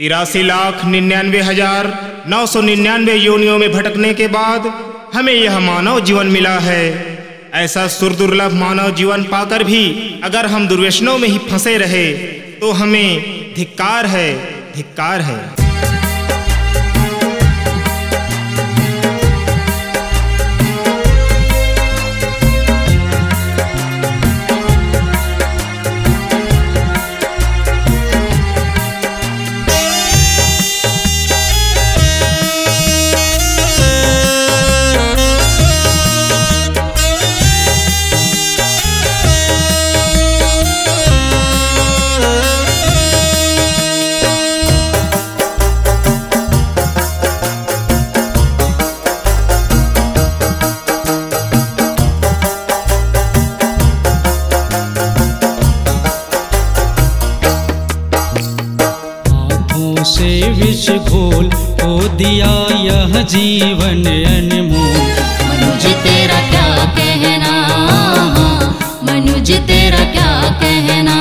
तिरासी लाख निन्यानवे हज़ार नौ सौ निन्यानवे योनियों में भटकने के बाद हमें यह मानव जीवन मिला है। ऐसा सुरदुर्लभ मानव जीवन पाकर भी अगर हम दुर्व्यसनों में ही फंसे रहे तो हमें धिक्कार है धिक्कार है। घोल हो दिया यह जीवन अनमोल। मनुज तेरा क्या कहना? मनुज तेरा क्या कहना?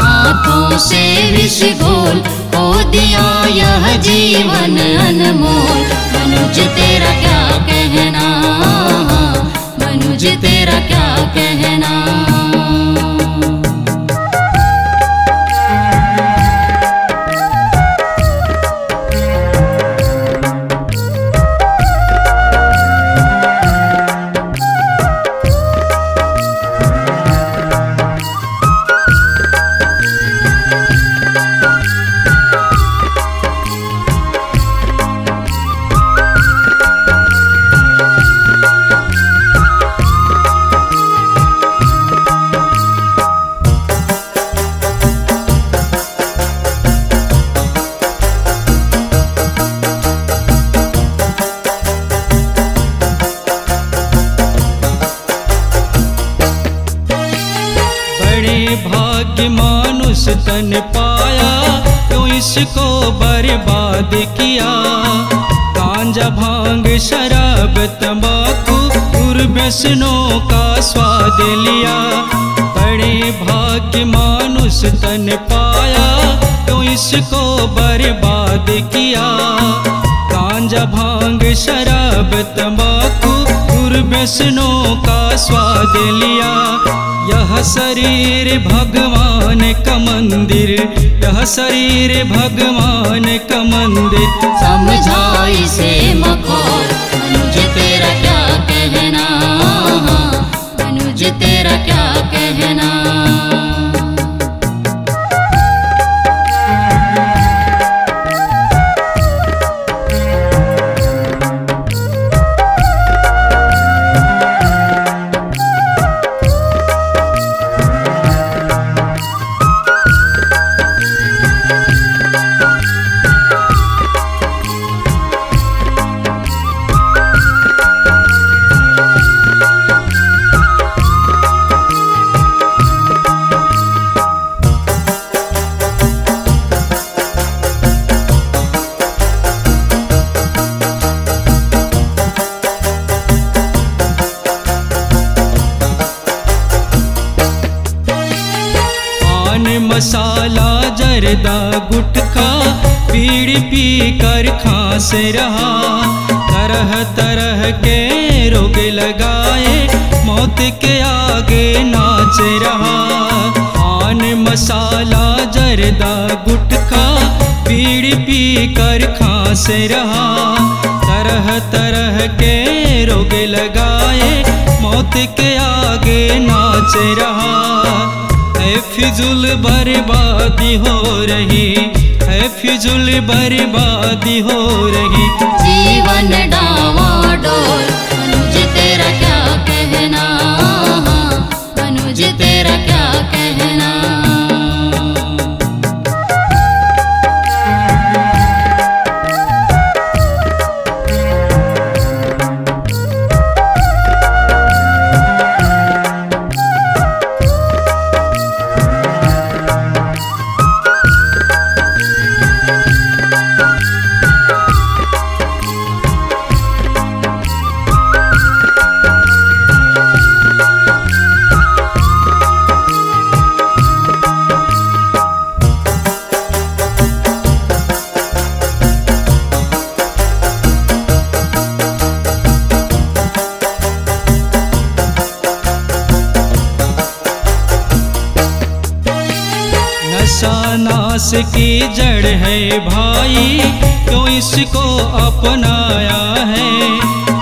हाथों से विष घोल हो दिया यह जीवन अनमोल। मनुज तेरा क्या कहना? मनुज तेरा क्या मानुष तन पाया, क्यों इसको बर्बाद किया? गांजा भाँग, शराब, तंबाकू, दुर्व्यसनों का स्वाद लिया। बड़े भाग्य मानुष तन पाया, क्यों इसको बर्बाद किया? गांजा भाँग, शराब, तंबाकू दुर्व्यसनों का स्वाद लिया। यह शरीर भगवान का मंदिर। यह शरीर भगवान का मंदिर। समझाई से मखौल। मसाला जरदा गुटखा बीड़ी पी कर खांस रहा। तरह तरह के रोग लगाए, मौत के आगे नाच रहा। पान मसाला जरदा गुटखा बीड़ी पी कर खांस रहा। तरह तरह के रोग लगाए, मौत के आगे नाच रहा। है फिजुल बर्बादी हो रही है फिजुल बर्बादी हो रही। जीवन डावाडोल की जड़ है भाई, क्यों इसको अपनाया है?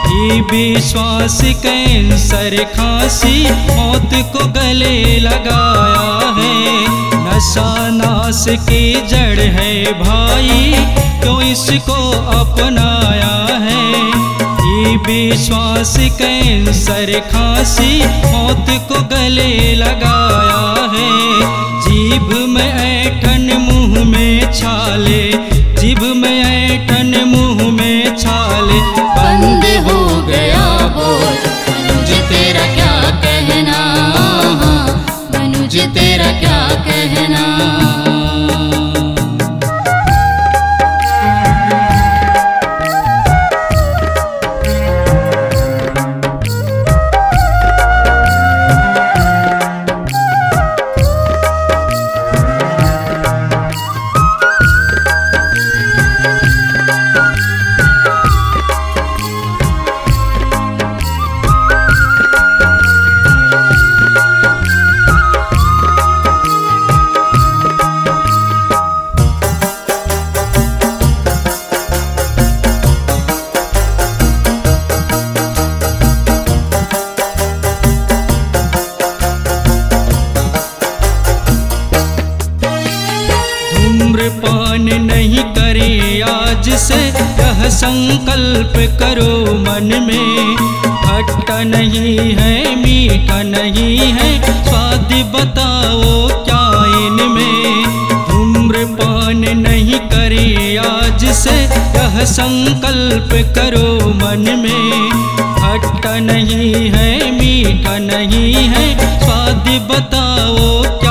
ये विश्वास कैंसर खांसी मौत को गले लगाया है। नशा नाश की जड़ है भाई, क्यों इसको अपनाया है? ये विश्वास कैंसर खांसी मौत को गले लगाया है। जीभ छाले। संकल्प करो मन में। खट्टा नहीं है, मीठा नहीं है, स्वाद बताओ क्या इनमें। धूम्रपान नहीं करे आज से, यह संकल्प करो मन में। खट्टा नहीं है, मीठा नहीं है, स्वाद बताओ क्या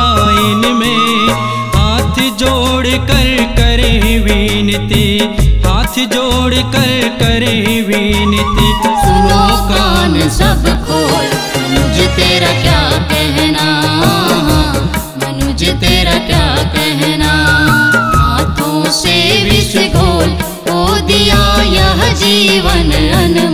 हाथ जोड़ कर करे विनती। सुनो कान सब खोल, मनुज तेरा क्या कहना? मनुज तेरा क्या कहना? हाथों से विश्व घोल, ओ दिया यह जीवन अनमोल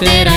Fit